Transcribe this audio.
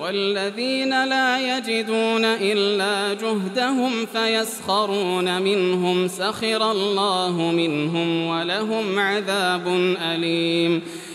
والذين لا يجدون إلا جهدهم فيسخرون منهم سخر الله منهم ولهم عذاب أليم